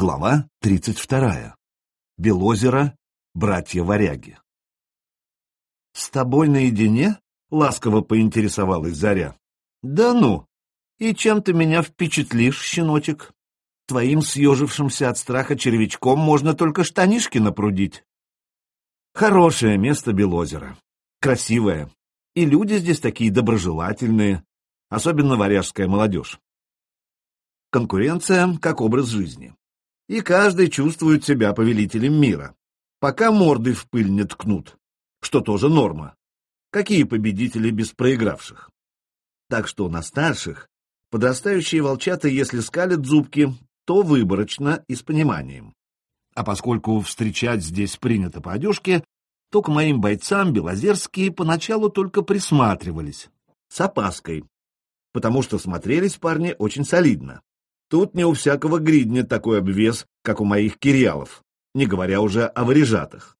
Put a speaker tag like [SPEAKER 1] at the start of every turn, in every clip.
[SPEAKER 1] Глава 32. Белозеро. Братья-варяги. «С тобой наедине?» — ласково поинтересовалась Заря. «Да ну! И чем ты меня впечатлишь, щеночек? Твоим съежившимся от страха червячком можно только штанишки напрудить». Хорошее место Белозеро. Красивое. И люди здесь такие доброжелательные, особенно варяжская молодежь. Конкуренция как образ жизни и каждый чувствует себя повелителем мира, пока морды в пыль не ткнут, что тоже норма. Какие победители без проигравших? Так что на старших подрастающие волчата, если скалят зубки, то выборочно и с пониманием. А поскольку встречать здесь принято по одежке, то к моим бойцам белозерские поначалу только присматривались, с опаской, потому что смотрелись парни очень солидно. Тут не у всякого гридня такой обвес, как у моих кириалов, не говоря уже о варежатах.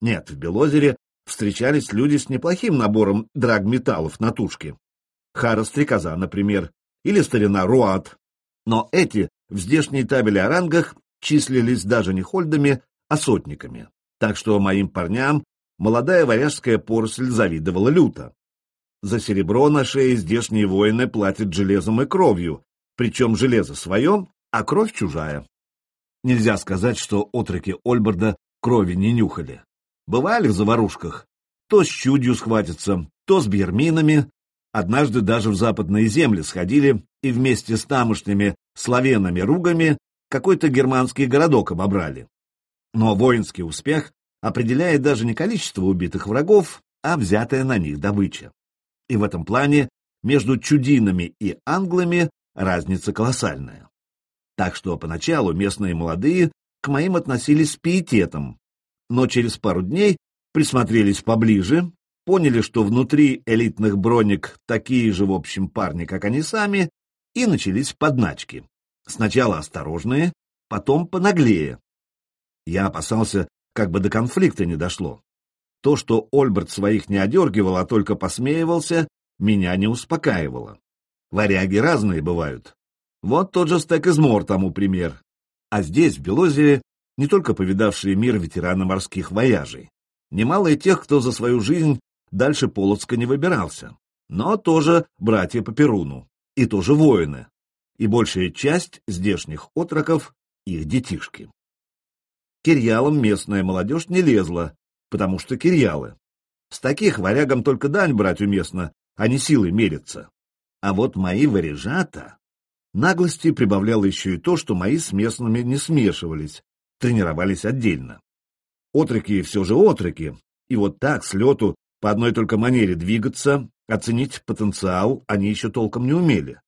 [SPEAKER 1] Нет, в Белозере встречались люди с неплохим набором драгметаллов на тушке. Хара-стрекоза, например, или старина Руат. Но эти в здешней табели о рангах числились даже не хольдами, а сотниками. Так что моим парням молодая варяжская поросль завидовала люто. За серебро на шее здешние воины платят железом и кровью, причем железо свое, а кровь чужая. Нельзя сказать, что отроки Ольберда крови не нюхали. Бывали в заварушках. То с чудью схватятся, то с бьерминами. Однажды даже в западные земли сходили и вместе с тамошними славянами-ругами какой-то германский городок обобрали. Но воинский успех определяет даже не количество убитых врагов, а взятая на них добыча. И в этом плане между чудинами и англами разница колоссальная. Так что поначалу местные молодые к моим относились с пиететом, но через пару дней присмотрелись поближе, поняли, что внутри элитных броник такие же, в общем, парни, как они сами, и начались подначки. Сначала осторожные, потом понаглее. Я опасался, как бы до конфликта не дошло. То, что Ольберт своих не одергивал, а только посмеивался, меня не успокаивало. Варяги разные бывают. Вот тот же стек из мор тому пример. А здесь, в Белозере, не только повидавшие мир ветераны морских вояжей. Немало и тех, кто за свою жизнь дальше Полоцка не выбирался. Но тоже братья по Перуну. И тоже воины. И большая часть здешних отроков — их детишки. Кирьялам местная молодежь не лезла, потому что кирьялы. С таких варягам только дань брать уместно, а не силой мериться. А вот мои варежата... Наглости прибавляло еще и то, что мои с местными не смешивались, тренировались отдельно. Отроки все же отроки, и вот так, с лету, по одной только манере двигаться, оценить потенциал они еще толком не умели.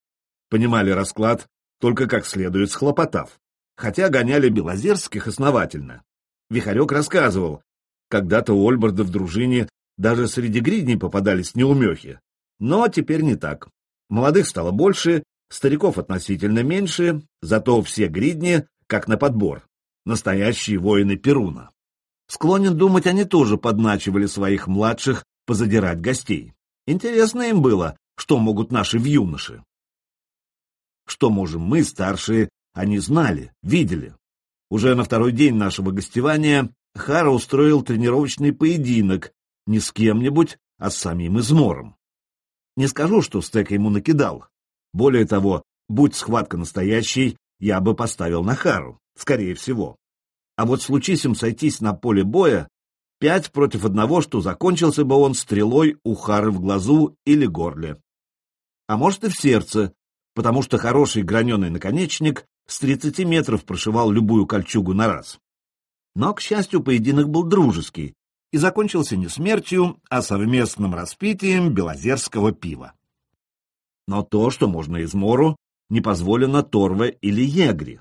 [SPEAKER 1] Понимали расклад, только как следует схлопотав. Хотя гоняли Белозерских основательно. Вихарек рассказывал, когда-то у Ольборда в дружине даже среди гридней попадались неумехи. Но теперь не так. Молодых стало больше, стариков относительно меньше, зато все гридни, как на подбор, настоящие воины Перуна. Склонен думать, они тоже подначивали своих младших позадирать гостей. Интересно им было, что могут наши вьюноши. Что можем мы, старшие, они знали, видели. Уже на второй день нашего гостевания Хара устроил тренировочный поединок не с кем-нибудь, а с самим измором. Не скажу, что стек ему накидал. Более того, будь схватка настоящей, я бы поставил на Хару, скорее всего. А вот случись им сойтись на поле боя, пять против одного, что закончился бы он стрелой у Хары в глазу или горле. А может и в сердце, потому что хороший граненый наконечник с 30 метров прошивал любую кольчугу на раз. Но, к счастью, поединок был дружеский, и закончился не смертью, а совместным распитием белозерского пива. Но то, что можно измору, не позволено Торве или Егри.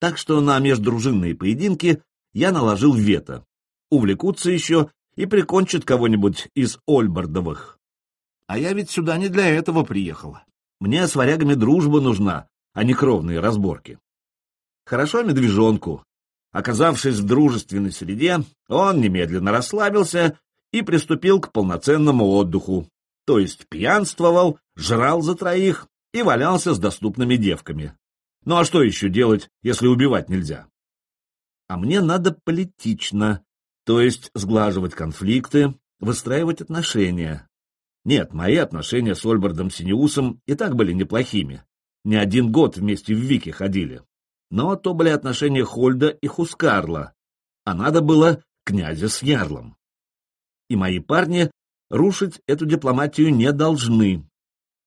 [SPEAKER 1] Так что на междружинные поединки я наложил вето. Увлекутся еще и прикончат кого-нибудь из Ольбардовых. А я ведь сюда не для этого приехал. Мне с варягами дружба нужна, а не кровные разборки. Хорошо медвежонку, Оказавшись в дружественной среде, он немедленно расслабился и приступил к полноценному отдыху, то есть пьянствовал, жрал за троих и валялся с доступными девками. Ну а что еще делать, если убивать нельзя? А мне надо политично, то есть сглаживать конфликты, выстраивать отношения. Нет, мои отношения с Ольбардом Синеусом и так были неплохими. Не один год вместе в Вики ходили. Но то были отношения Хольда и Хускарла, а надо было князя с Ярлом. И мои парни рушить эту дипломатию не должны.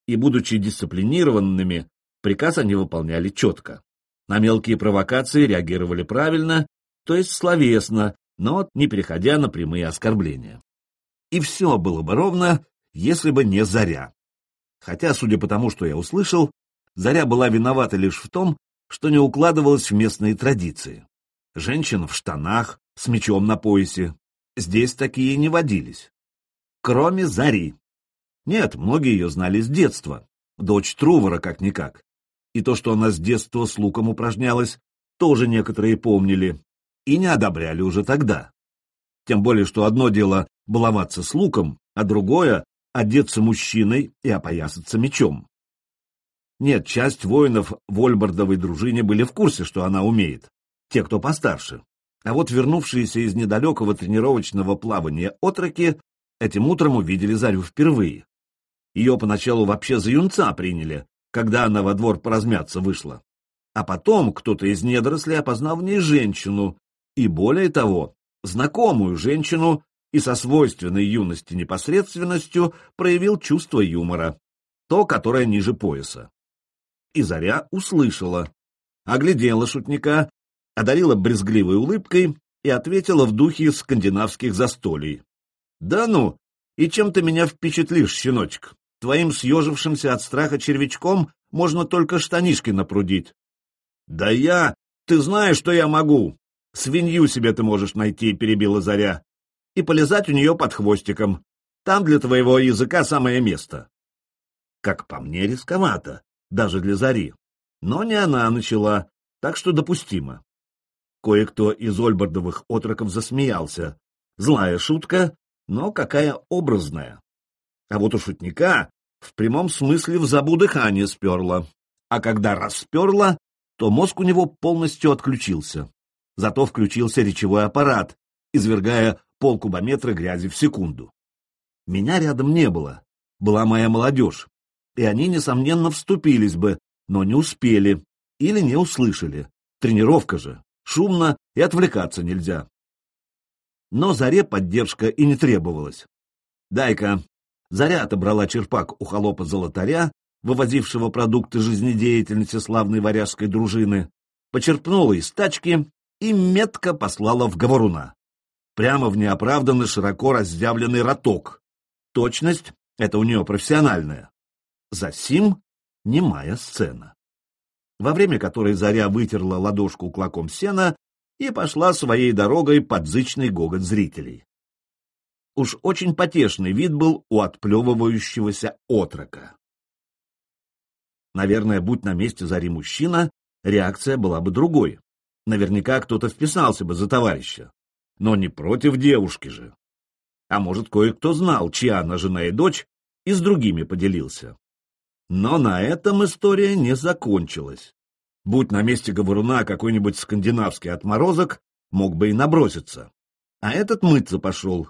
[SPEAKER 1] И, будучи дисциплинированными, приказ они выполняли четко. На мелкие провокации реагировали правильно, то есть словесно, но не переходя на прямые оскорбления. И все было бы ровно, если бы не Заря. Хотя, судя по тому, что я услышал, Заря была виновата лишь в том, что не укладывалась в местные традиции. Женщина в штанах, с мечом на поясе. Здесь такие не водились. Кроме Зари. Нет, многие ее знали с детства. Дочь Трувора как-никак. И то, что она с детства с луком упражнялась, тоже некоторые помнили и не одобряли уже тогда. Тем более, что одно дело баловаться с луком, а другое — одеться мужчиной и опоясаться мечом. Нет, часть воинов в Ольбардовой дружине были в курсе, что она умеет, те, кто постарше. А вот вернувшиеся из недалекого тренировочного плавания отроки этим утром увидели Зарю впервые. Ее поначалу вообще за юнца приняли, когда она во двор поразмяться вышла. А потом кто-то из недорослей опознал в ней женщину, и более того, знакомую женщину, и со свойственной юности непосредственностью проявил чувство юмора, то, которое ниже пояса. И Заря услышала, оглядела шутника, одарила брезгливой улыбкой и ответила в духе скандинавских застолий. — Да ну, и чем ты меня впечатлишь, щеночек? Твоим съежившимся от страха червячком можно только штанишки напрудить. — Да я... Ты знаешь, что я могу. Свинью себе ты можешь найти, — перебила Заря и полезать у нее под хвостиком. Там для твоего языка самое место. Как по мне, рисковато, даже для зари. Но не она начала, так что допустимо. Кое-кто из Ольбардовых отроков засмеялся. Злая шутка, но какая образная. А вот у шутника в прямом смысле в забу дыхание сперло. А когда расперла, то мозг у него полностью отключился. Зато включился речевой аппарат, извергая полкубометра грязи в секунду. Меня рядом не было, была моя молодежь, и они, несомненно, вступились бы, но не успели или не услышали. Тренировка же, шумно и отвлекаться нельзя. Но Заре поддержка и не требовалась. «Дай-ка». Заря отобрала черпак у холопа-золотаря, вывозившего продукты жизнедеятельности славной варяжской дружины, почерпнула из тачки и метко послала в говоруна прямо в неоправданно широко раздявленный роток. Точность — это у нее профессиональная. Засим — немая сцена, во время которой Заря вытерла ладошку клоком сена и пошла своей дорогой под зычный гогот зрителей. Уж очень потешный вид был у отплевывающегося отрока. Наверное, будь на месте Зари мужчина, реакция была бы другой. Наверняка кто-то вписался бы за товарища но не против девушки же. А может, кое-кто знал, чья она жена и дочь, и с другими поделился. Но на этом история не закончилась. Будь на месте говоруна какой-нибудь скандинавский отморозок, мог бы и наброситься. А этот мыться пошел.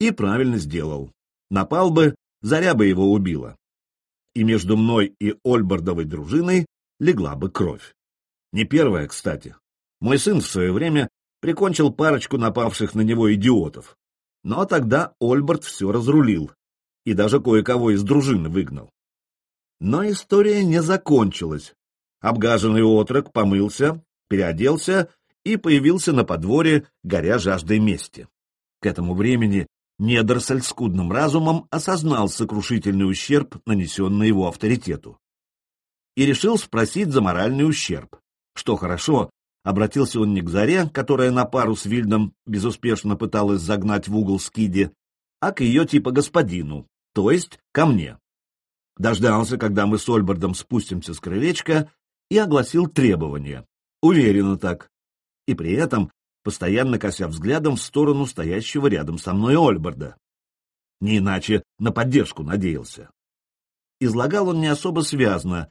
[SPEAKER 1] И правильно сделал. Напал бы, заря бы его убила. И между мной и Ольбардовой дружиной легла бы кровь. Не первая, кстати. Мой сын в свое время прикончил парочку напавших на него идиотов. Но тогда Ольберт все разрулил и даже кое-кого из дружины выгнал. Но история не закончилась. Обгаженный отрок помылся, переоделся и появился на подворье, горя жаждой мести. К этому времени Недорсель скудным разумом осознал сокрушительный ущерб, нанесенный его авторитету. И решил спросить за моральный ущерб, что хорошо, Обратился он не к Заре, которая на пару с Вильдом безуспешно пыталась загнать в угол Скиди, а к ее типа господину, то есть ко мне. Дождался, когда мы с Ольбардом спустимся с крылечка, и огласил требования. Уверенно так. И при этом постоянно кося взглядом в сторону стоящего рядом со мной Ольбарда. Не иначе на поддержку надеялся. Излагал он не особо связно,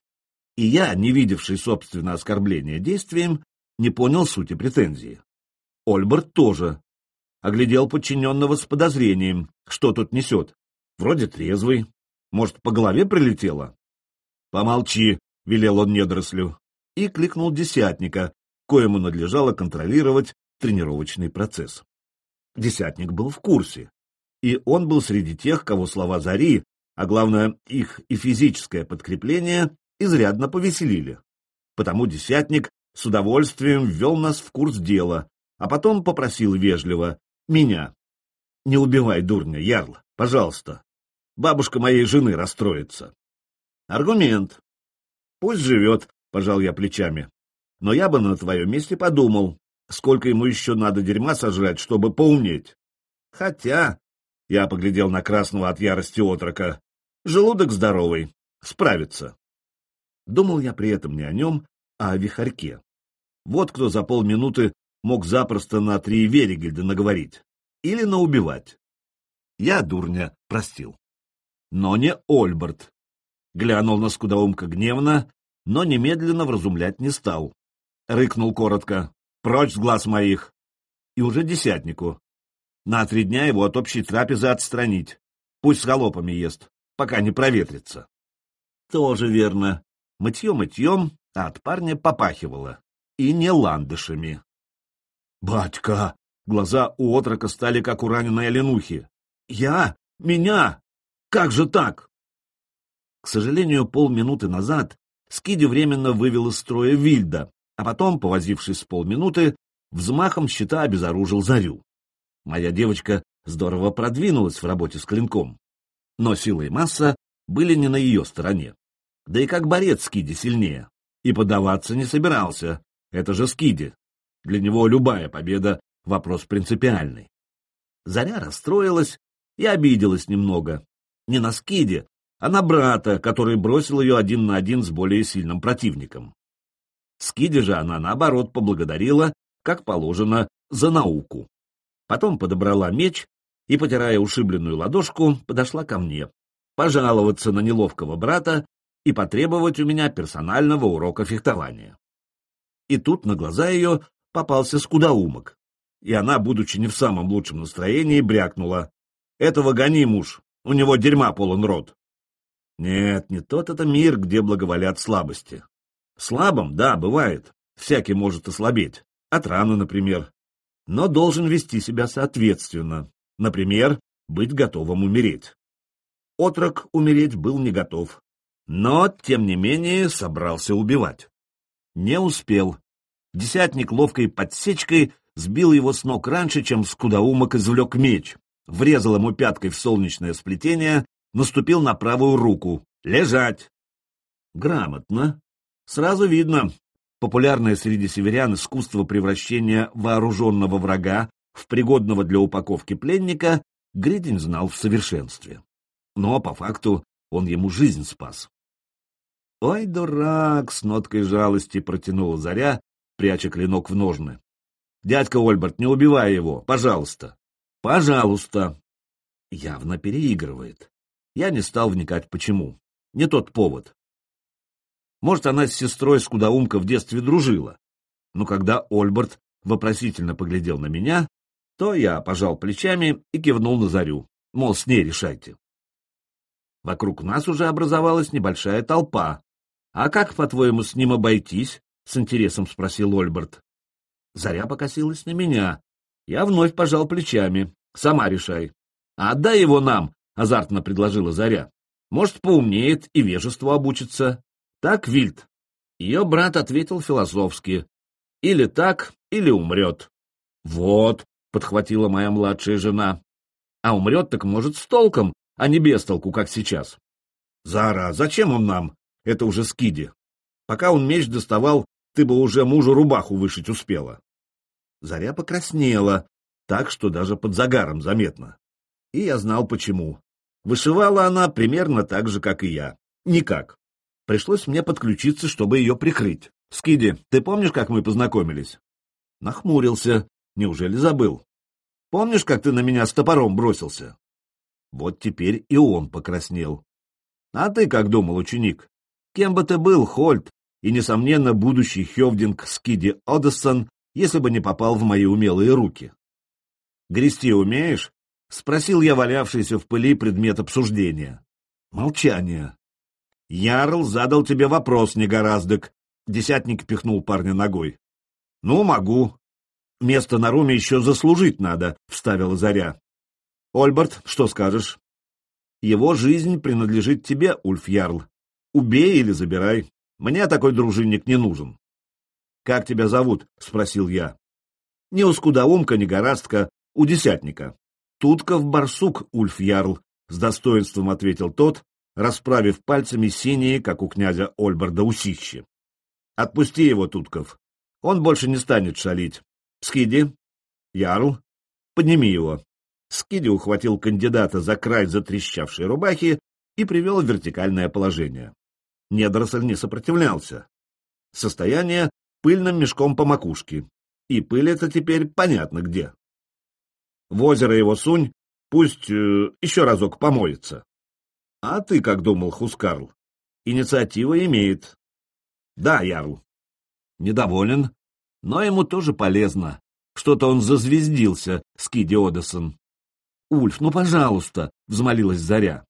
[SPEAKER 1] И я, не видевший, собственно, оскорбления действием, не понял сути претензии. Ольберт тоже. Оглядел подчиненного с подозрением, что тут несет. Вроде трезвый. Может, по голове прилетело? «Помолчи», — велел он недорослю, и кликнул десятника, коему надлежало контролировать тренировочный процесс. Десятник был в курсе, и он был среди тех, кого слова Зари, а главное их и физическое подкрепление, изрядно повеселили. Потому десятник с удовольствием ввел нас в курс дела, а потом попросил вежливо меня. «Не убивай дурня, Ярл, пожалуйста. Бабушка моей жены расстроится». Аргумент. «Пусть живет», — пожал я плечами. «Но я бы на твоем месте подумал, сколько ему еще надо дерьма сожрать, чтобы поумнеть. Хотя...» — я поглядел на красного от ярости отрока. «Желудок здоровый, справится». Думал я при этом не о нем, а о вихарьке. Вот кто за полминуты мог запросто на три Веригельда наговорить. Или на убивать. Я, дурня, простил. Но не Ольберт. Глянул на скудоумка гневно, но немедленно вразумлять не стал. Рыкнул коротко. «Прочь с глаз моих!» И уже десятнику. На три дня его от общей трапезы отстранить. Пусть с холопами ест, пока не проветрится. Тоже верно. Мытье мытьем, а от парня попахивало. И не ландышами. «Батька!» Глаза у отрока стали, как у раненой оленухи. «Я? Меня? Как же так?» К сожалению, полминуты назад Скиди временно вывел из строя Вильда, а потом, повозившись с полминуты, взмахом щита обезоружил Зарю. Моя девочка здорово продвинулась в работе с клинком, но сила и масса были не на ее стороне. Да и как борец Скиди сильнее. И подаваться не собирался. Это же Скиди. Для него любая победа — вопрос принципиальный. Заря расстроилась и обиделась немного. Не на Скиди, а на брата, который бросил ее один на один с более сильным противником. Скиди же она, наоборот, поблагодарила, как положено, за науку. Потом подобрала меч и, потирая ушибленную ладошку, подошла ко мне, пожаловаться на неловкого брата и потребовать у меня персонального урока фехтования. И тут на глаза ее попался скудоумок, и она, будучи не в самом лучшем настроении, брякнула. «Этого гони, муж, у него дерьма полон рот». Нет, не тот это мир, где благоволят слабости. Слабым, да, бывает, всякий может ослабеть, от раны, например, но должен вести себя соответственно, например, быть готовым умереть. Отрок умереть был не готов, но, тем не менее, собрался убивать. Не успел. Десятник ловкой подсечкой сбил его с ног раньше, чем скудоумок извлек меч, врезал ему пяткой в солнечное сплетение, наступил на правую руку. «Лежать!» Грамотно. Сразу видно, популярное среди северян искусство превращения вооруженного врага в пригодного для упаковки пленника Гридин знал в совершенстве. Но, по факту, он ему жизнь спас. «Ой, дурак!» — с ноткой жалости протянула Заря, пряча клинок в ножны. «Дядька Ольберт, не убивай его, пожалуйста!» «Пожалуйста!» Явно переигрывает. Я не стал вникать, почему. Не тот повод. Может, она с сестрой Скудоумка в детстве дружила. Но когда Ольберт вопросительно поглядел на меня, то я пожал плечами и кивнул на Зарю, мол, с ней решайте. Вокруг нас уже образовалась небольшая толпа, «А как, по-твоему, с ним обойтись?» — с интересом спросил Ольберт. Заря покосилась на меня. Я вновь пожал плечами. «Сама решай». «А отдай его нам», — азартно предложила Заря. «Может, поумнеет и вежеству обучится». «Так, Вильд?» Ее брат ответил философски. «Или так, или умрет». «Вот», — подхватила моя младшая жена. «А умрет так, может, с толком, а не без толку, как сейчас». «Зара, зачем он нам?» Это уже скиди. Пока он меч доставал, ты бы уже мужу рубаху вышить успела. Заря покраснела, так что даже под загаром заметно. И я знал почему. Вышивала она примерно так же, как и я. Никак. Пришлось мне подключиться, чтобы ее прикрыть. Скиди, ты помнишь, как мы познакомились? Нахмурился. Неужели забыл? Помнишь, как ты на меня с топором бросился? Вот теперь и он покраснел. А ты как думал, ученик? Кем бы ты был, Хольт, и, несомненно, будущий Хевдинг Скиди Одессон, если бы не попал в мои умелые руки. «Грести умеешь?» — спросил я валявшийся в пыли предмет обсуждения. Молчание. «Ярл задал тебе вопрос, негораздок», — десятник пихнул парня ногой. «Ну, могу. Место на руме еще заслужить надо», — вставила Заря. «Ольберт, что скажешь?» «Его жизнь принадлежит тебе, Ульф Ярл. Убей или забирай. Мне такой дружинник не нужен». «Как тебя зовут?» — спросил я. «Не у не горастка, у десятника». «Тутков барсук, Ульф Ярл», — с достоинством ответил тот, расправив пальцами синие, как у князя Ольберда, усищи. «Отпусти его, Тутков. Он больше не станет шалить. Скиди. Ярл. Подними его». Скиди ухватил кандидата за край затрещавшей рубахи и привел в вертикальное положение. Недоросль не сопротивлялся. Состояние пыльным мешком по макушке. И пыль это теперь понятно где. В озеро его сунь, пусть э, еще разок помоется. А ты как думал, Хускарл? Инициатива имеет. Да, Ярл. Недоволен, но ему тоже полезно. Что-то он зазвездился, Скиди Одессон. «Ульф, ну, пожалуйста!» — взмолилась Заря.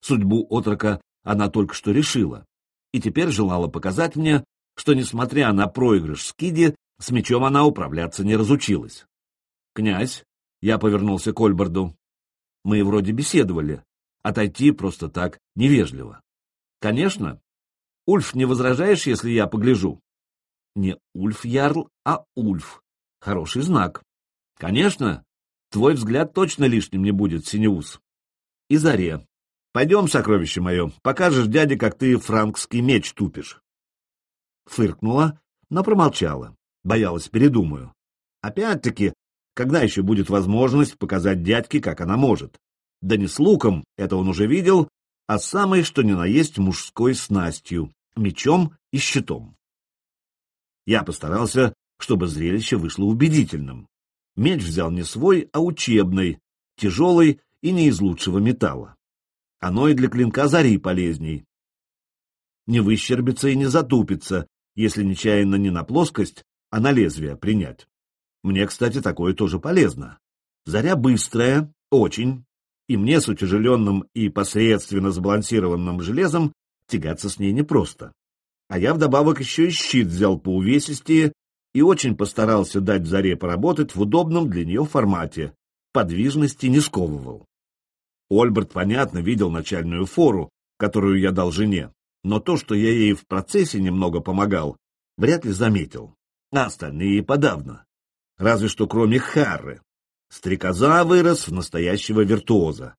[SPEAKER 1] Судьбу отрока она только что решила, и теперь желала показать мне, что, несмотря на проигрыш Скиди, с мечом она управляться не разучилась. «Князь!» — я повернулся к Ольберду. «Мы вроде беседовали. Отойти просто так невежливо». «Конечно. Ульф, не возражаешь, если я погляжу?» «Не Ульф Ярл, а Ульф. Хороший знак. Конечно, Твой взгляд точно лишним не будет, Синеус. И Заре. Пойдем, сокровище мое, покажешь дяде, как ты франкский меч тупишь. Фыркнула, но промолчала. Боялась, передумаю. Опять-таки, когда еще будет возможность показать дядьке, как она может? Да не с луком, это он уже видел, а самой, что ни на есть, мужской снастью, мечом и щитом. Я постарался, чтобы зрелище вышло убедительным. Меч взял не свой, а учебный, тяжелый и не из лучшего металла. Оно и для клинка зари полезней. Не выщербится и не затупится, если нечаянно не на плоскость, а на лезвие принять. Мне, кстати, такое тоже полезно. Заря быстрая, очень, и мне с утяжеленным и посредственно сбалансированным железом тягаться с ней непросто. А я вдобавок еще и щит взял по увесистее и очень постарался дать Заре поработать в удобном для нее формате, подвижности не сковывал. Ольберт, понятно, видел начальную фору, которую я дал жене, но то, что я ей в процессе немного помогал, вряд ли заметил, а остальные подавно. Разве что кроме Харры. Стрекоза вырос в настоящего виртуоза.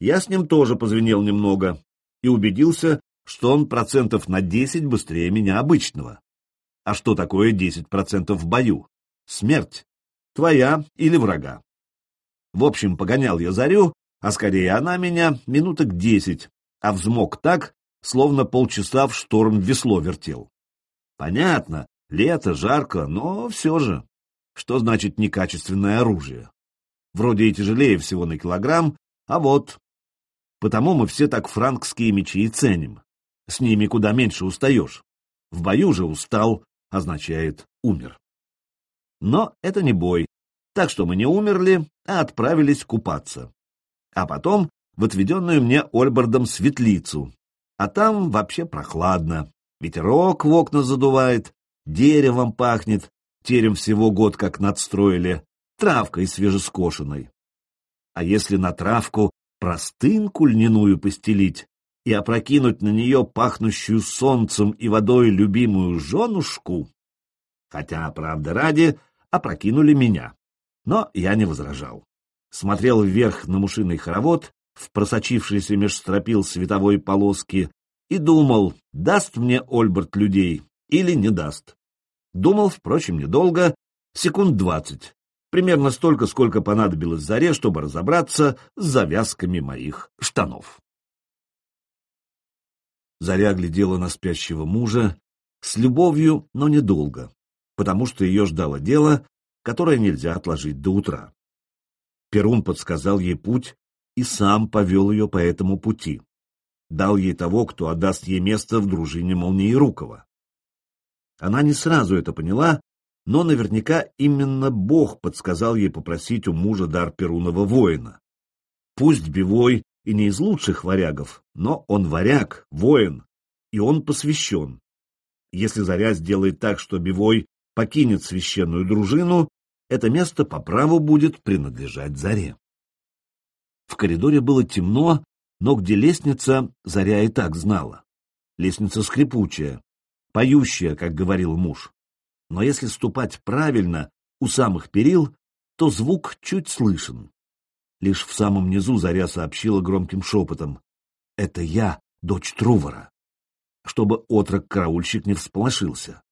[SPEAKER 1] Я с ним тоже позвенел немного и убедился, что он процентов на десять быстрее меня обычного. А что такое 10% в бою? Смерть. Твоя или врага. В общем, погонял я зарю, а скорее она меня, минуток десять, а взмок так, словно полчаса в шторм весло вертел. Понятно, лето, жарко, но все же. Что значит некачественное оружие? Вроде и тяжелее всего на килограмм, а вот... Потому мы все так франкские мечи и ценим. С ними куда меньше устаешь. В бою же устал, означает «умер». Но это не бой, так что мы не умерли, а отправились купаться. А потом в отведенную мне Ольбардом светлицу. А там вообще прохладно, ветерок в окна задувает, деревом пахнет, терем всего год как надстроили, травкой свежескошенной. А если на травку простынку льняную постелить, и опрокинуть на нее пахнущую солнцем и водой любимую женушку, хотя, правда ради, опрокинули меня. Но я не возражал. Смотрел вверх на мушиный хоровод, в просочившийся меж стропил световой полоски, и думал, даст мне Ольберт людей или не даст. Думал, впрочем, недолго, секунд двадцать, примерно столько, сколько понадобилось заре, чтобы разобраться с завязками моих штанов. Заря глядела на спящего мужа с любовью, но недолго, потому что ее ждало дело, которое нельзя отложить до утра. Перун подсказал ей путь и сам повел ее по этому пути. дал ей того, кто отдаст ей место в дружине Молниерукова. Она не сразу это поняла, но наверняка именно Бог подсказал ей попросить у мужа дар Перунова воина. Пусть Бивой и не из лучших варягов, но он варяг, воин, и он посвящен. Если Заря сделает так, что Бивой покинет священную дружину, это место по праву будет принадлежать Заре. Коридоре было темно, но где лестница, Заря и так знала. Лестница скрипучая, поющая, как говорил муж. Но если ступать правильно, у самых перил, то звук чуть слышен. Лишь в самом низу Заря сообщила громким шепотом. «Это я, дочь Трувора», чтобы отрок-караульщик не всполошился.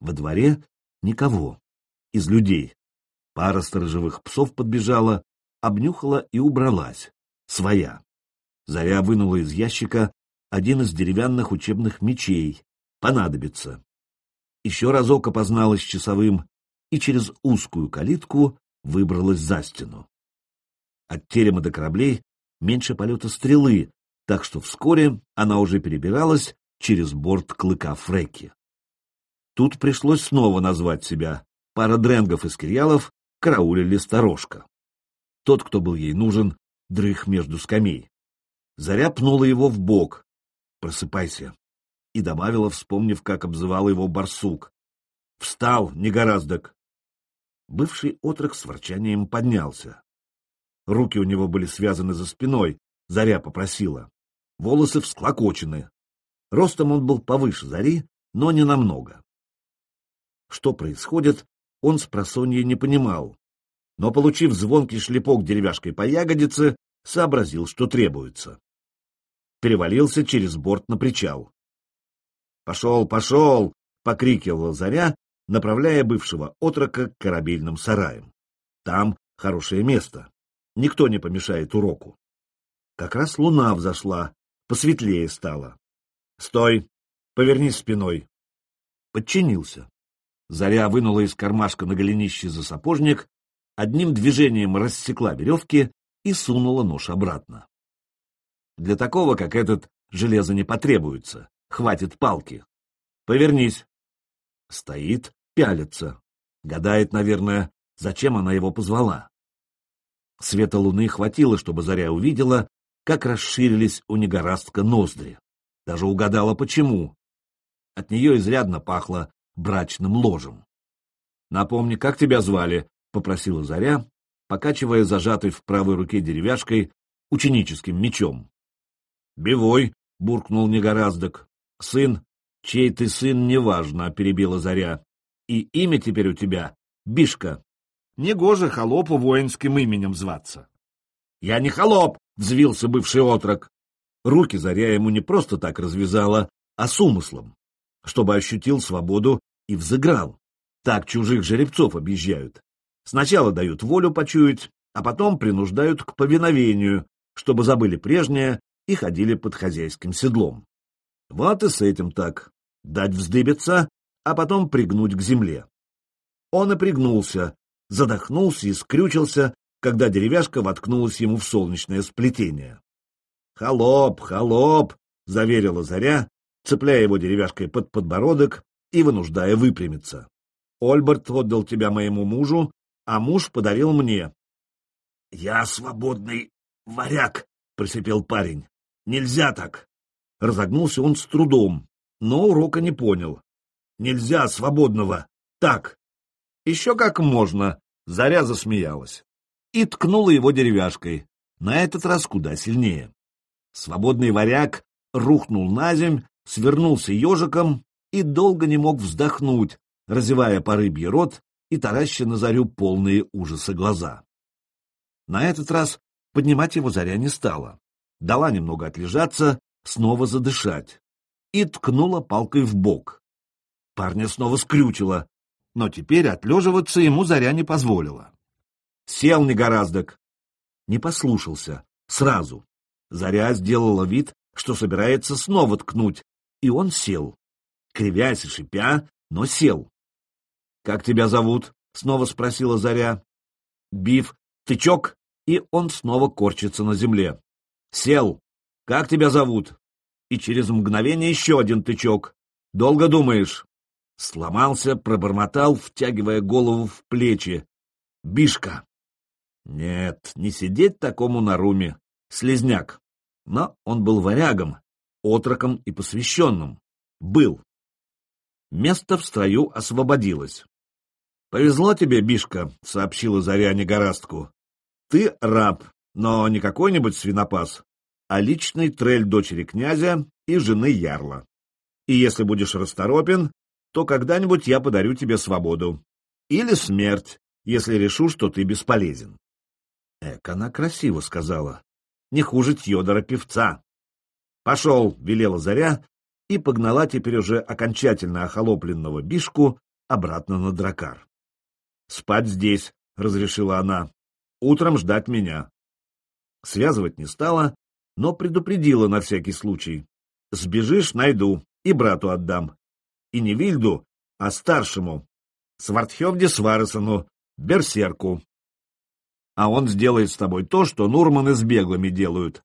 [SPEAKER 1] Во дворе никого из людей. Пара сторожевых псов подбежала, обнюхала и убралась. Своя. Заря вынула из ящика один из деревянных учебных мечей. Понадобится. Еще разок опозналась часовым и через узкую калитку выбралась за стену. От терема до кораблей меньше полета стрелы, так что вскоре она уже перебиралась через борт клыка Фреки. Тут пришлось снова назвать себя. Пара дренгов из кирьялов караулили сторожка. Тот, кто был ей нужен, дрых между скамей. Заря пнула его в бок. «Просыпайся!» И добавила, вспомнив, как обзывал его барсук. «Встал, негораздок!» Бывший отрок с ворчанием поднялся. Руки у него были связаны за спиной, Заря попросила. Волосы всклокочены. Ростом он был повыше Зари, но не намного. Что происходит, он с просонья не понимал, но, получив звонкий шлепок деревяшкой по ягодице, сообразил, что требуется. Перевалился через борт на причал. «Пошел, пошел!» — покрикивала Заря, направляя бывшего отрока к корабельным сараям. «Там хорошее место. Никто не помешает уроку». Как раз луна взошла, посветлее стало. «Стой! Повернись спиной!» Подчинился. Заря вынула из кармашка на голенище за сапожник, одним движением рассекла веревки и сунула нож обратно. Для такого, как этот, железо не потребуется, хватит палки. Повернись. Стоит, пялится. Гадает, наверное, зачем она его позвала. Света луны хватило, чтобы Заря увидела, как расширились у негорастка ноздри. Даже угадала, почему. От нее изрядно пахло брачным ложем. «Напомни, как тебя звали?» — попросила Заря, покачивая зажатой в правой руке деревяшкой ученическим мечом. «Бивой!» — буркнул негораздок. «Сын, чей ты сын, неважно», — перебила Заря. «И имя теперь у тебя — Бишка. Негоже холопу воинским именем зваться». «Я не холоп!» — взвился бывший отрок. Руки Заря ему не просто так развязала, а с умыслом, чтобы ощутил свободу и взыграл. Так чужих жеребцов объезжают. Сначала дают волю почуять, а потом принуждают к повиновению, чтобы забыли прежнее и ходили под хозяйским седлом. Вот и с этим так. Дать вздыбиться, а потом пригнуть к земле. Он и пригнулся, задохнулся и скрючился, когда деревяшка воткнулась ему в солнечное сплетение. «Холоп, холоп!» — заверила Заря, цепляя его деревяшкой под подбородок и вынуждая выпрямиться. Ольберт отдал тебя моему мужу, а муж подарил мне. — Я свободный варяг, — просипел парень. — Нельзя так. Разогнулся он с трудом, но урока не понял. — Нельзя свободного. Так. — Еще как можно. Заря засмеялась. И ткнула его деревяшкой, на этот раз куда сильнее. Свободный варяг рухнул на земь, свернулся ежиком и долго не мог вздохнуть, разевая по рыбье рот и тараща на зарю полные ужаса глаза. На этот раз поднимать его заря не стала. Дала немного отлежаться, снова задышать. И ткнула палкой в бок. Парня снова скрючила, но теперь отлеживаться ему заря не позволила. Сел негораздок. Не послушался. Сразу. Заря сделала вид, что собирается снова ткнуть, и он сел кривясь и шипя, но сел. — Как тебя зовут? — снова спросила Заря. — Биф, тычок, и он снова корчится на земле. — Сел. Как тебя зовут? И через мгновение еще один тычок. Долго думаешь? Сломался, пробормотал, втягивая голову в плечи. Бишка. Нет, не сидеть такому на руме. Слезняк. Но он был варягом, отроком и посвященным. Был. Место в строю освободилось. «Повезло тебе, Бишка», — сообщила Заря Негорастку. «Ты раб, но не какой-нибудь свинопас, а личный трель дочери князя и жены ярла. И если будешь расторопен, то когда-нибудь я подарю тебе свободу. Или смерть, если решу, что ты бесполезен. Эк, она красиво сказала. Не хуже Тьодора-певца. Пошел, велела Заря, и погнала теперь уже окончательно охолопленного Бишку обратно на дракар. «Спать здесь», — разрешила она. «Утром ждать меня». Связывать не стала, но предупредила на всякий случай. «Сбежишь — найду и брату отдам. И не Вильду, а старшему, Свартхевде Сваресону, берсерку. А он сделает с тобой то, что Нурманы с беглыми делают.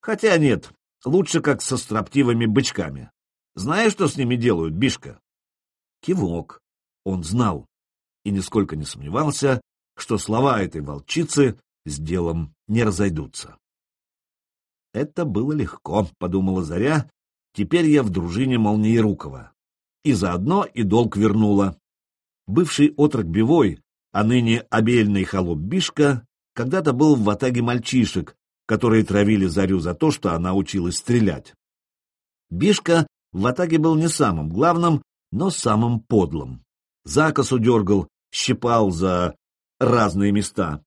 [SPEAKER 1] Хотя нет, лучше как со строптивыми бычками. Знаешь, что с ними делают, Бишка? Кивок. Он знал и нисколько не сомневался, что слова этой волчицы с делом не разойдутся. Это было легко, — подумала Заря, — теперь я в дружине Молниерукова. И заодно и долг вернула. Бывший отрок Бивой, а ныне обельный холоп Бишка, когда-то был в ватаге мальчишек, которые травили Зарю за то, что она училась стрелять. Бишка в ватаге был не самым главным, но самым подлым. Закосу дергал, щипал за разные места.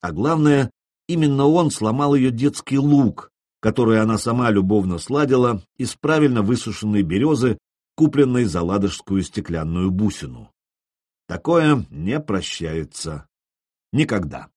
[SPEAKER 1] А главное, именно он сломал ее детский лук, который она сама любовно сладила из правильно высушенной березы, купленной за ладожскую стеклянную бусину. Такое не прощается. Никогда.